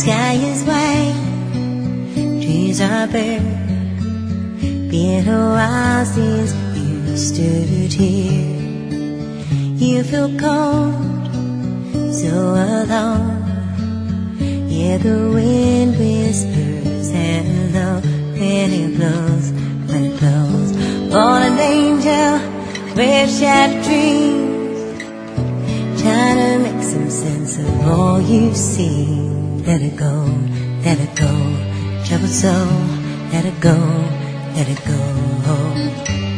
sky is white, trees are bare. Been a while since you stood here. You feel cold, so alone. Yeah, the wind whispers hello, when it blows when it blows. Fallen angel, with shattered dreams, trying to make some sense of all you've seen. Let it go, let it go, troubled soul, let it go, let it go.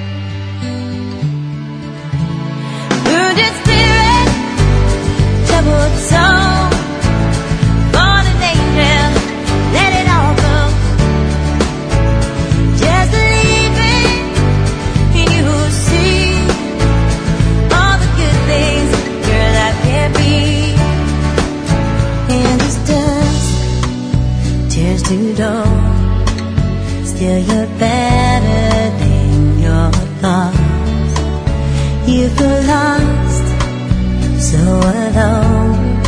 Still you're better than your thoughts. You feel lost, so alone,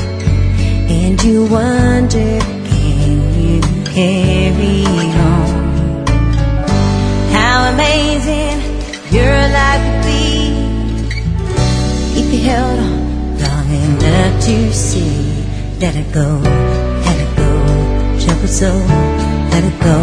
and you wonder, can you carry on? How amazing your life would be if you held on long enough to see. Let it go, let it go, troubled soul, let it go,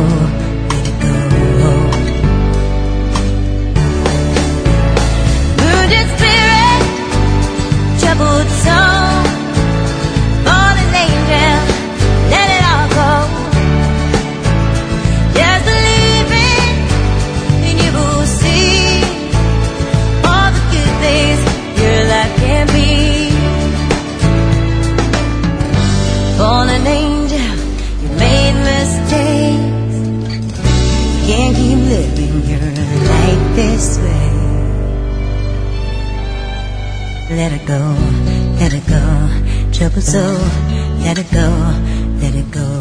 Let it go, let it go, troubled soul. Let it go, let it go.